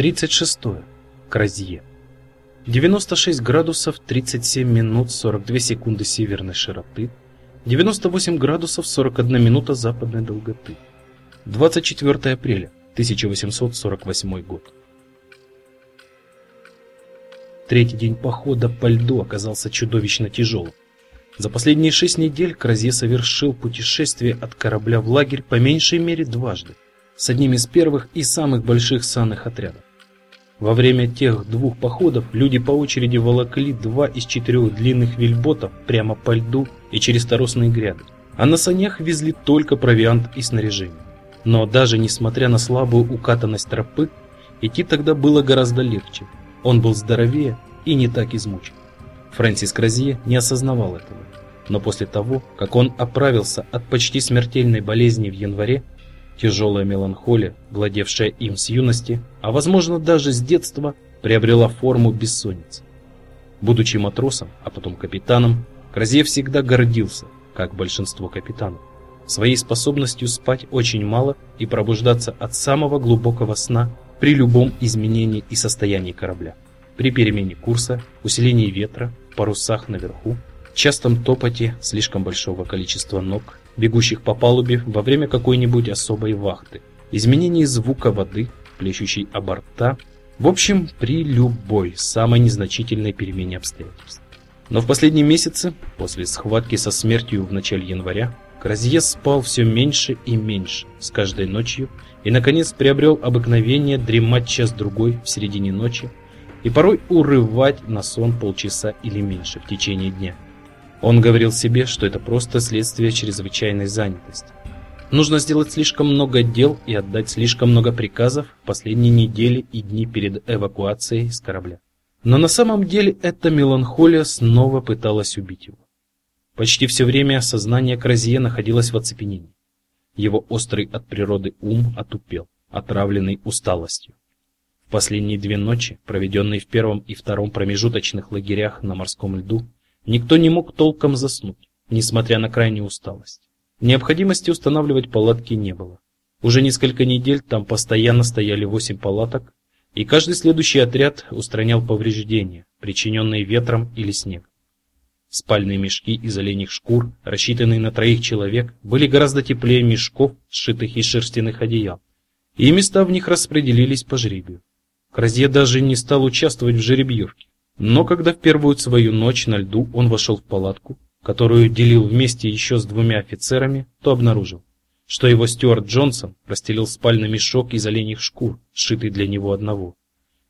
36. Кразье. 96 градусов 37 минут 42 секунды северной широты, 98 градусов 41 минута западной долготы. 24 апреля 1848 год. Третий день похода по льду оказался чудовищно тяжелым. За последние шесть недель Кразье совершил путешествие от корабля в лагерь по меньшей мере дважды, с одним из первых и самых больших санных отрядов. Во время тех двух походов люди по очереди волокли два из четырех длинных вельботов прямо по льду и через торосные гряды, а на санях везли только провиант и снаряжение. Но даже несмотря на слабую укатанность тропы, идти тогда было гораздо легче. Он был здоровее и не так измучен. Фрэнсис Кразье не осознавал этого. Но после того, как он оправился от почти смертельной болезни в январе, тяжелая меланхолия, владевшая им с юности, а возможно даже с детства, приобрела форму бессонницы. Будучи матросом, а потом капитаном, Кразье всегда гордился, как большинство капитанов, своей способностью спать очень мало и пробуждаться от самого глубокого сна при любом изменении и состоянии корабля. При перемене курса, усилении ветра, парусах наверху, частом топоте слишком большого количества ног, бегущих по палубе во время какой-нибудь особой вахты, изменении звука воды, плещущей о борта, в общем, при любой самой незначительной перемене обстоятельств. Но в последние месяцы, после схватки со смертью в начале января, Кразье спал все меньше и меньше с каждой ночью и, наконец, приобрел обыкновение дремать час-другой в середине ночи и порой урывать на сон полчаса или меньше в течение дня. Он говорил себе, что это просто следствие чрезвычайной занятости. Нужно сделать слишком много дел и отдать слишком много приказов в последние недели и дни перед эвакуацией с корабля. Но на самом деле эта меланхолия снова пыталась убить его. Почти все время сознание Кразье находилось в оцепенении. Его острый от природы ум отупел, отравленный усталостью. В последние две ночи, проведенные в первом и втором промежуточных лагерях на морском льду, никто не мог толком заснуть, несмотря на крайнюю усталость. Необходимости устанавливать палатки не было. Уже несколько недель там постоянно стояли восемь палаток, и каждый следующий отряд устранял повреждения, причиненные ветром или снегом. Спальные мешки из оленьих шкур, рассчитанные на троих человек, были гораздо теплее мешков, сшитых из шерстяных одеял, и места в них распределились по жребию. Кразье даже не стал участвовать в жеребьевке. Но когда в первую свою ночь на льду он вошел в палатку, которую делил вместе еще с двумя офицерами, то обнаружил, что его Стюарт Джонсон расстелил спальный мешок из оленьих шкур, сшитый для него одного.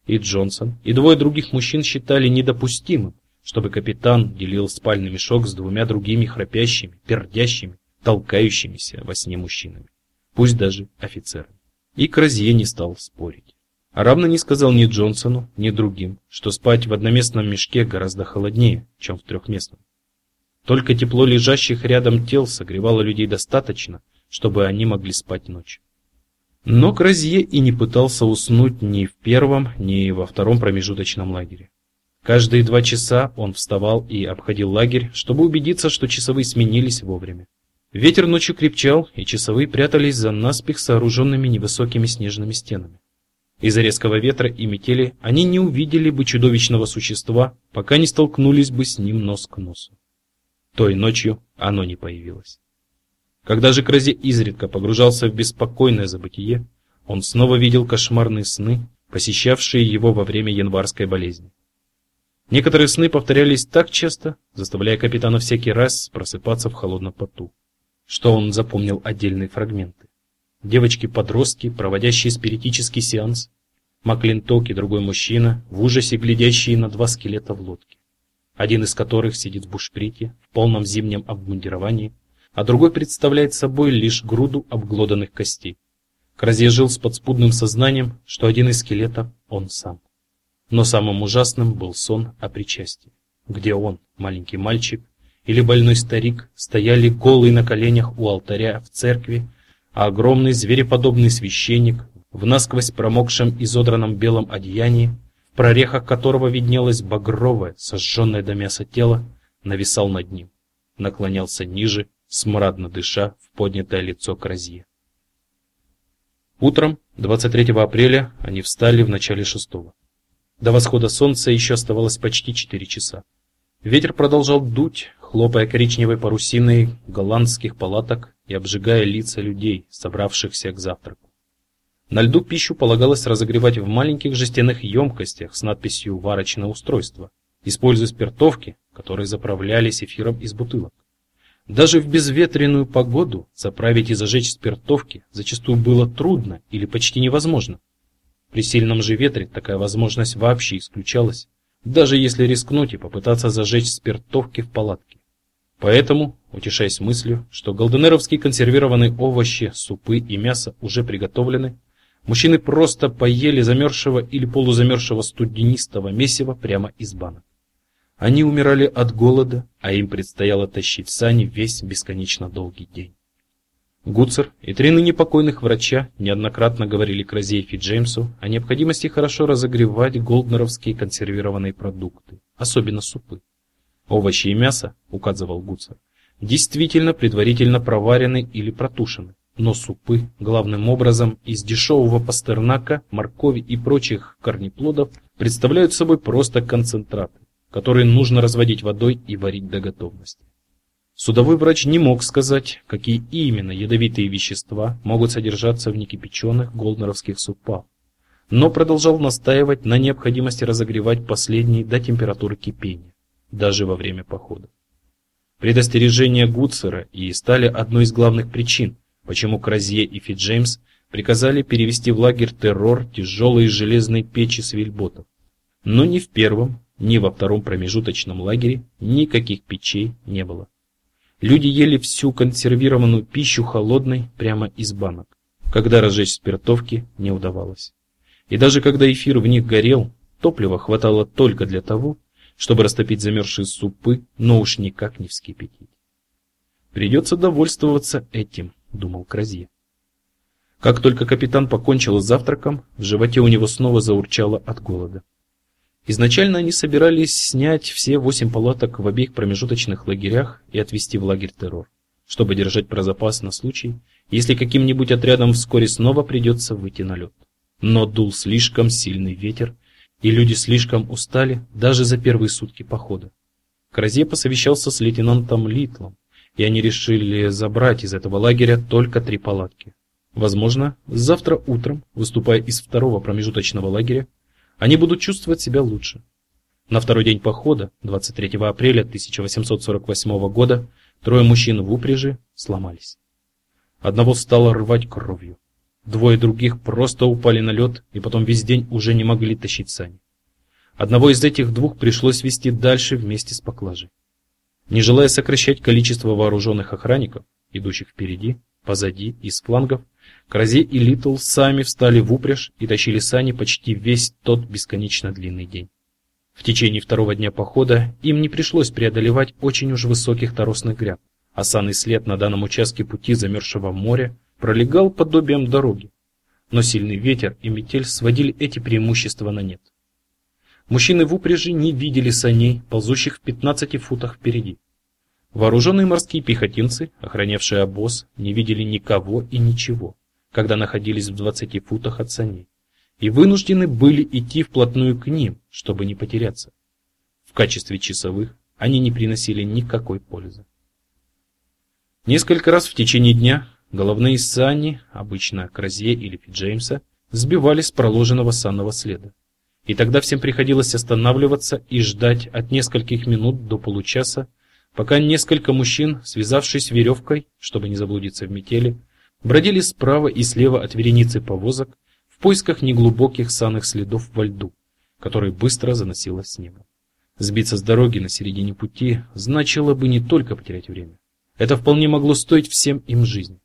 И Джонсон, и двое других мужчин считали недопустимым, чтобы капитан делил спальный мешок с двумя другими храпящими, пердящими, толкающимися во сне мужчинами, пусть даже офицерами. И Кразье не стал спорить. А равно не сказал ни Джонсону, ни другим, что спать в одноместном мешке гораздо холоднее, чем в трехместном. Только тепло лежащих рядом тел согревало людей достаточно, чтобы они могли спать ночью. Но Кразье и не пытался уснуть ни в первом, ни во втором промежуточном лагере. Каждые два часа он вставал и обходил лагерь, чтобы убедиться, что часовые сменились вовремя. Ветер ночью крепчал, и часовые прятались за наспех сооруженными невысокими снежными стенами. Из-за резкого ветра и метели они не увидели бы чудовищного существа, пока не столкнулись бы с ним нос к носу. Той ночью оно не появилось. Когда же Крази изредка погружался в беспокойное забытие, он снова видел кошмарные сны, посещавшие его во время январской болезни. Некоторые сны повторялись так часто, заставляя капитана всякий раз просыпаться в холодном поту, что он запомнил отдельные фрагменты. Девочки-подростки, проводящие спиритический сеанс, Маклинток и другой мужчина, в ужасе глядящие на два скелета в лодке, один из которых сидит в бушприте в полном зимнем обмундировании, а другой представляет собой лишь груду обглоданных костей. Кразье жил с подспудным сознанием, что один из скелетов он сам. Но самым ужасным был сон о причастии, где он, маленький мальчик или больной старик, стояли голые на коленях у алтаря в церкви, а огромный звереподобный священник в насквозь промокшем изодранном белом одеянии, в прорехах которого виднелось багровое, сожженное до мяса тело, нависал над ним, наклонялся ниже, смрадно дыша в поднятое лицо Кразье. Утром 23 апреля они встали в начале шестого. До восхода солнца еще оставалось почти 4 часа. Ветер продолжал дуть, хлопая коричневой парусиной голландских палаток и обжигая лица людей, собравшихся к завтраку. На льду пищу полагалось разогревать в маленьких жестяных емкостях с надписью «Варочное устройство», используя спиртовки, которые заправлялись эфиром из бутылок. Даже в безветренную погоду заправить и зажечь спиртовки зачастую было трудно или почти невозможно. При сильном же ветре такая возможность вообще исключалась, даже если рискнуть и попытаться зажечь спиртовки в палатке. Поэтому, утешаясь мыслью, что голденеровские консервированные овощи, супы и мясо уже приготовлены, мужчины просто поели замерзшего или полузамерзшего студенистого месива прямо из банок. Они умирали от голода, а им предстояло тащить сани весь бесконечно долгий день. Гуцер и три ныне покойных врача неоднократно говорили Кразеев и Джеймсу о необходимости хорошо разогревать голднеровские консервированные продукты, особенно супы. Овощи и мясо, указывал Гуцер, действительно предварительно проварены или протушены, но супы, главным образом из дешевого пастернака, моркови и прочих корнеплодов, представляют собой просто концентраты которые нужно разводить водой и варить до готовности. Судовой врач не мог сказать, какие именно ядовитые вещества могут содержаться в некипяченых голднеровских супах, но продолжал настаивать на необходимости разогревать последние до температуры кипения, даже во время похода. Предостережения Гуцера и стали одной из главных причин, почему Кразье и Фиджеймс приказали перевести в лагерь террор тяжелые железные печи с вельботов. Но ни в первом, ни во втором промежуточном лагере никаких печей не было. Люди ели всю консервированную пищу холодной прямо из банок, когда разжечь спиртовки не удавалось. И даже когда эфир в них горел, топлива хватало только для того, чтобы растопить замерзшие супы, но уж никак не вскипятить. Придется довольствоваться этим, думал Кразье. Как только капитан покончил с завтраком, в животе у него снова заурчало от голода. Изначально они собирались снять все восемь палаток в обеих промежуточных лагерях и отвезти в лагерь террор, чтобы держать про запас на случай, если каким-нибудь отрядом вскоре снова придется выйти на лед. Но дул слишком сильный ветер, и люди слишком устали даже за первые сутки похода. Кразе посовещался с лейтенантом Литлом, и они решили забрать из этого лагеря только три палатки. Возможно, завтра утром, выступая из второго промежуточного лагеря, они будут чувствовать себя лучше. На второй день похода, 23 апреля 1848 года, трое мужчин в упряжи сломались. Одного стало рвать кровью. Двое других просто упали на лед и потом весь день уже не могли тащить сани. Одного из этих двух пришлось вести дальше вместе с поклажей. Не желая сокращать количество вооруженных охранников, идущих впереди, позади и с флангов, Кразе и Литл сами встали в упряжь и тащили сани почти весь тот бесконечно длинный день. В течение второго дня похода им не пришлось преодолевать очень уж высоких торосных гряд, а санный след на данном участке пути замерзшего моря пролегал подобием дороги. Но сильный ветер и метель сводили эти преимущества на нет. Мужчины в упряжи не видели саней, ползущих в 15 футах впереди. Вооруженные морские пехотинцы, охранявшие обоз, не видели никого и ничего когда находились в 20 футах от саней, и вынуждены были идти вплотную к ним, чтобы не потеряться. В качестве часовых они не приносили никакой пользы. Несколько раз в течение дня головные сани, обычно Кразье или Фиджеймса, сбивались с проложенного санного следа. И тогда всем приходилось останавливаться и ждать от нескольких минут до получаса, пока несколько мужчин, связавшись веревкой, чтобы не заблудиться в метели, бродили справа и слева от вереницы повозок в поисках неглубоких санных следов во льду, который быстро заносило с неба. Сбиться с дороги на середине пути значило бы не только потерять время. Это вполне могло стоить всем им жизни.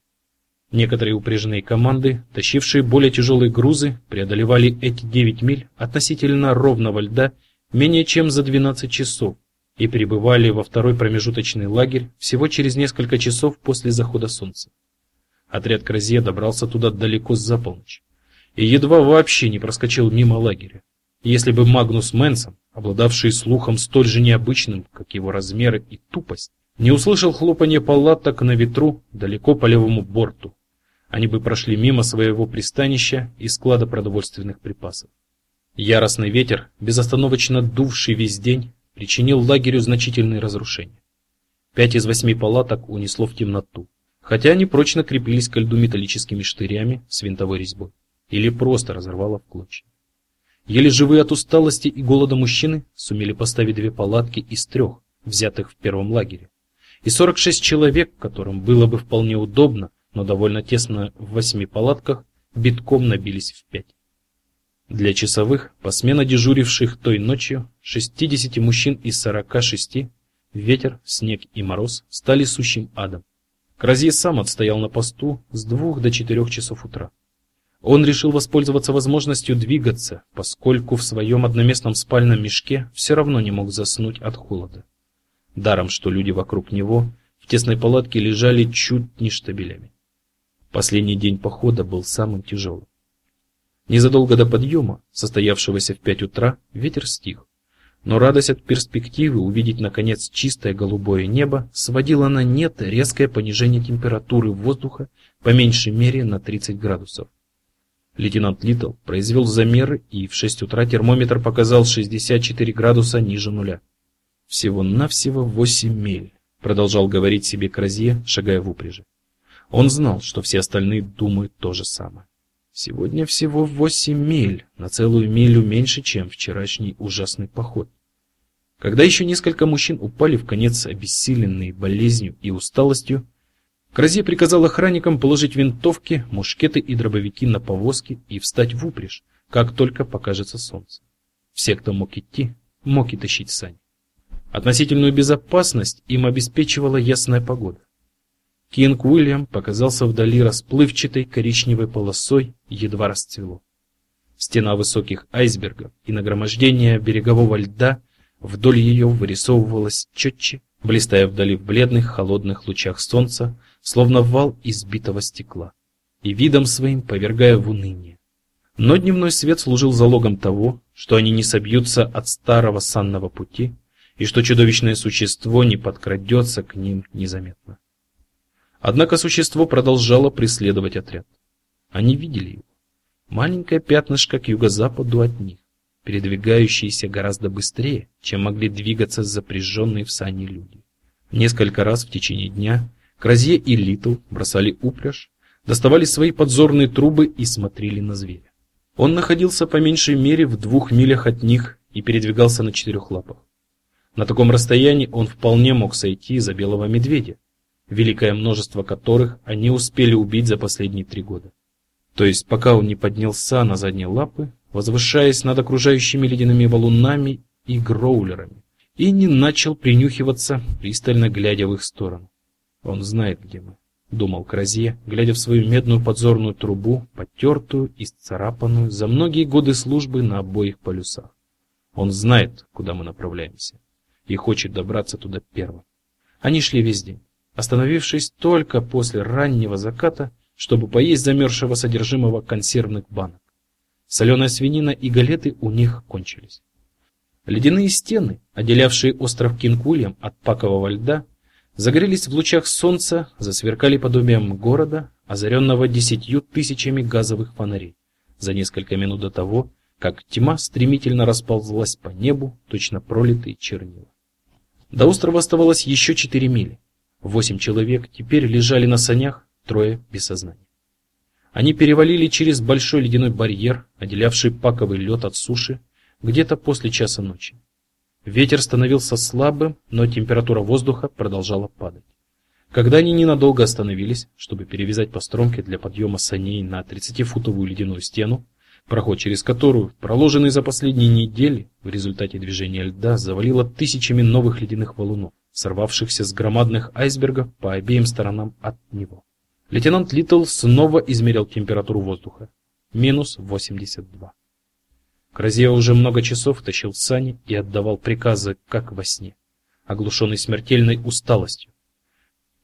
Некоторые упряженные команды, тащившие более тяжелые грузы, преодолевали эти 9 миль относительно ровного льда менее чем за 12 часов и прибывали во второй промежуточный лагерь всего через несколько часов после захода солнца. Отряд Кразье добрался туда далеко за полночь и едва вообще не проскочил мимо лагеря. Если бы Магнус Менсон, обладавший слухом столь же необычным, как его размеры и тупость, не услышал хлопанье палаток на ветру далеко по левому борту, они бы прошли мимо своего пристанища и склада продовольственных припасов. Яростный ветер, безостановочно дувший весь день, причинил лагерю значительные разрушения. Пять из восьми палаток унесло в темноту, хотя они прочно крепились к льду металлическими штырями с винтовой резьбой, или просто разорвало в клочья. Еле живые от усталости и голода мужчины сумели поставить две палатки из трех, взятых в первом лагере. И 46 человек, которым было бы вполне удобно, но довольно тесно в восьми палатках, битком набились в пять. Для часовых, посменно дежуривших той ночью, 60 мужчин из 46, ветер, снег и мороз стали сущим адом. Кразье сам отстоял на посту с двух до четырех часов утра. Он решил воспользоваться возможностью двигаться, поскольку в своем одноместном спальном мешке все равно не мог заснуть от холода. Даром, что люди вокруг него в тесной палатке лежали чуть не штабелями. Последний день похода был самым тяжелым. Незадолго до подъема, состоявшегося в пять утра, ветер стих. Но радость от перспективы увидеть наконец чистое голубое небо сводила на нет резкое понижение температуры воздуха по меньшей мере на 30 градусов. Лейтенант Литл произвел замеры, и в 6 утра термометр показал 64 градуса ниже нуля. Всего-навсего 8 миль, продолжал говорить себе Кразье, шагая в упряжи. Он знал, что все остальные думают то же самое. Сегодня всего восемь миль, на целую милю меньше, чем вчерашний ужасный поход. Когда еще несколько мужчин упали в конец обессиленные болезнью и усталостью, Кразе приказал охранникам положить винтовки, мушкеты и дробовики на повозки и встать в упряжь, как только покажется солнце. Все, кто мог идти, мог и тащить сани. Относительную безопасность им обеспечивала ясная погода. Кинг Уильям показался вдали расплывчатой коричневой полосой, едва расцвело. Стена высоких айсбергов и нагромождение берегового льда вдоль ее вырисовывалась четче, блистая вдали в бледных холодных лучах солнца, словно вал избитого стекла, и видом своим повергая в уныние. Но дневной свет служил залогом того, что они не собьются от старого санного пути, и что чудовищное существо не подкрадется к ним незаметно. Однако существо продолжало преследовать отряд. Они видели его. Маленькое пятнышко к юго-западу от них, передвигающееся гораздо быстрее, чем могли двигаться запряженные в сани люди. Несколько раз в течение дня Кразье и Литл бросали упряжь, доставали свои подзорные трубы и смотрели на зверя. Он находился по меньшей мере в двух милях от них и передвигался на четырех лапах. На таком расстоянии он вполне мог сойти за белого медведя, великое множество которых они успели убить за последние три года. То есть, пока он не поднялся на задние лапы, возвышаясь над окружающими ледяными валунами и гроулерами, и не начал принюхиваться, пристально глядя в их сторону. Он знает, где мы, думал Кразье, глядя в свою медную подзорную трубу, потертую и сцарапанную за многие годы службы на обоих полюсах. Он знает, куда мы направляемся, и хочет добраться туда первым. Они шли весь день остановившись только после раннего заката, чтобы поесть замерзшего содержимого консервных банок. Соленая свинина и галеты у них кончились. Ледяные стены, отделявшие остров Кинг-Уильям от пакового льда, загорелись в лучах солнца, засверкали подобием города, озаренного десятью тысячами газовых фонарей, за несколько минут до того, как тьма стремительно расползлась по небу, точно пролитые чернила. До острова оставалось еще четыре мили. Восемь человек теперь лежали на санях, трое без сознания. Они перевалили через большой ледяной барьер, отделявший паковый лед от суши, где-то после часа ночи. Ветер становился слабым, но температура воздуха продолжала падать. Когда они ненадолго остановились, чтобы перевязать постромки для подъема саней на 30-футовую ледяную стену, проход через которую, проложенный за последние недели, в результате движения льда завалило тысячами новых ледяных валунов сорвавшихся с громадных айсбергов по обеим сторонам от него. Лейтенант Литл снова измерил температуру воздуха. Минус 82. Кразия уже много часов тащил сани и отдавал приказы, как во сне, оглушенный смертельной усталостью.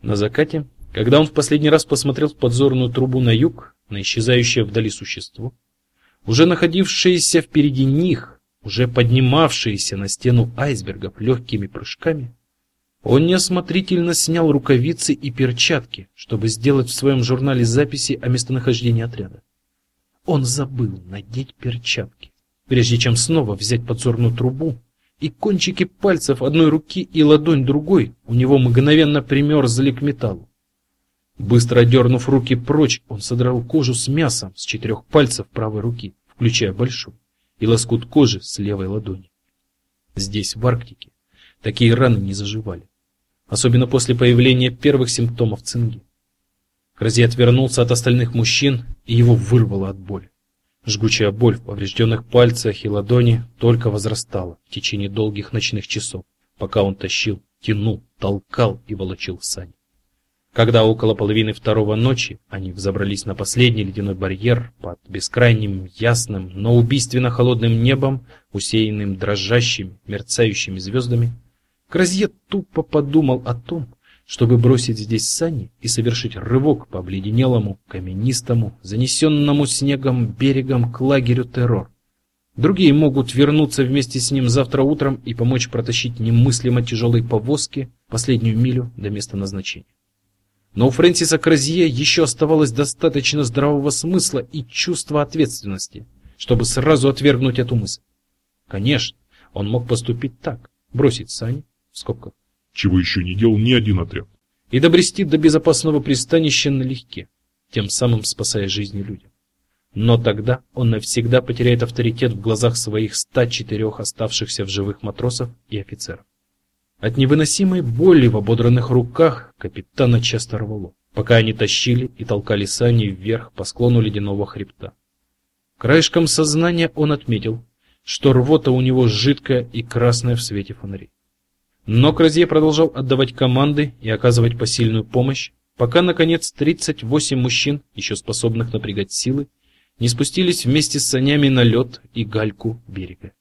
На закате, когда он в последний раз посмотрел в подзорную трубу на юг, на исчезающее вдали существо, уже находившееся впереди них, уже поднимавшееся на стену айсбергов легкими прыжками, Он неосмотрительно снял рукавицы и перчатки, чтобы сделать в своем журнале записи о местонахождении отряда. Он забыл надеть перчатки, прежде чем снова взять подзорную трубу, и кончики пальцев одной руки и ладонь другой у него мгновенно примерзли к металлу. Быстро дернув руки прочь, он содрал кожу с мясом с четырех пальцев правой руки, включая большую, и лоскут кожи с левой ладони. Здесь, в Арктике, такие раны не заживали, особенно после появления первых симптомов цинги. Крази отвернулся от остальных мужчин, и его вырвало от боли. Жгучая боль в поврежденных пальцах и ладони только возрастала в течение долгих ночных часов, пока он тащил, тянул, толкал и волочил сани. Когда около половины второго ночи они взобрались на последний ледяной барьер под бескрайним ясным, но убийственно холодным небом, усеянным дрожащими, мерцающими звездами, Кразье тупо подумал о том, чтобы бросить здесь сани и совершить рывок по обледенелому, каменистому, занесенному снегом берегам к лагерю террор. Другие могут вернуться вместе с ним завтра утром и помочь протащить немыслимо тяжелой повозки последнюю милю до места назначения. Но у Фрэнсиса Кразье еще оставалось достаточно здравого смысла и чувства ответственности, чтобы сразу отвергнуть эту мысль. Конечно, он мог поступить так: бросить сани в скобках, чего еще не делал ни один отряд, и добрести до безопасного пристанища налегке, тем самым спасая жизни людям. Но тогда он навсегда потеряет авторитет в глазах своих 104 оставшихся в живых матросов и офицеров. От невыносимой боли в ободранных руках капитана часто рвало, пока они тащили и толкали сани вверх по склону ледяного хребта. Краешком сознания он отметил, что рвота у него жидкая и красная в свете фонарей. Но Кразье продолжал отдавать команды и оказывать посильную помощь, пока наконец 38 мужчин, еще способных напрягать силы, не спустились вместе с санями на лед и гальку берега.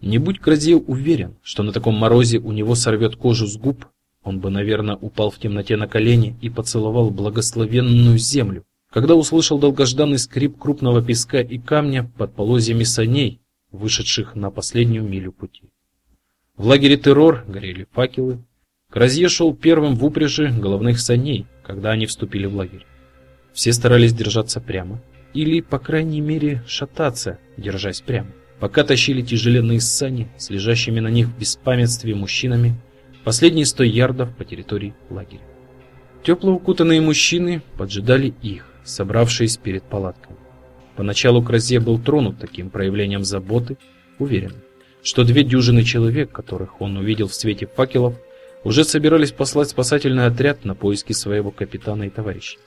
Не будь Кразил уверен, что на таком морозе у него сорвет кожу с губ, он бы, наверное, упал в темноте на колени и поцеловал благословенную землю, когда услышал долгожданный скрип крупного песка и камня под полозьями саней, вышедших на последнюю милю пути. В лагере террор горели факелы. Кразье шел первым в упряжи головных саней, когда они вступили в лагерь. Все старались держаться прямо, или, по крайней мере, шататься, держась прямо пока тащили тяжеленные сани с лежащими на них в беспамятстве мужчинами последние сто ярдов по территории лагеря. Тепло укутанные мужчины поджидали их, собравшись перед палатками. Поначалу Кразе был тронут таким проявлением заботы, уверен, что две дюжины человек, которых он увидел в свете факелов, уже собирались послать спасательный отряд на поиски своего капитана и товарищей.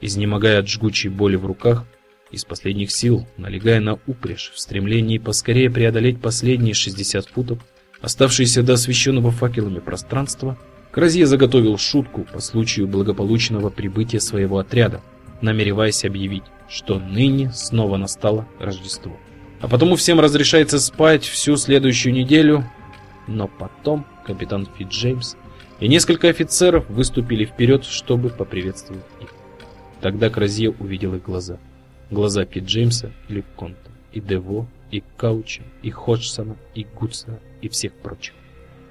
Изнемогая от жгучей боли в руках, из последних сил, налегая на упряжь в стремлении поскорее преодолеть последние 60 футов, оставшиеся до освещенного факелами пространства, Кразье заготовил шутку по случаю благополучного прибытия своего отряда, намереваясь объявить, что ныне снова настало Рождество. А потому всем разрешается спать всю следующую неделю, но потом капитан Фитджеймс и несколько офицеров выступили вперед, чтобы поприветствовать их. Тогда Кразье увидел их глаза глаза Пит Джеймса и Липконта, и Дево, и Кауча, и Ходжсона, и Гудса, и всех прочих.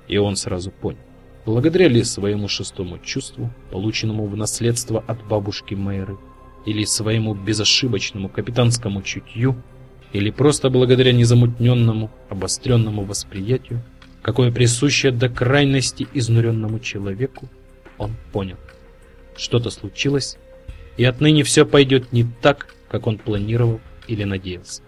И он сразу понял, благодаря ли своему шестому чувству, полученному в наследство от бабушки Мэйры, или своему безошибочному капитанскому чутью, или просто благодаря незамутненному, обостренному восприятию, какое присуще до крайности изнуренному человеку, он понял. Что-то случилось, и отныне все пойдет не так, как он планировал или надеялся.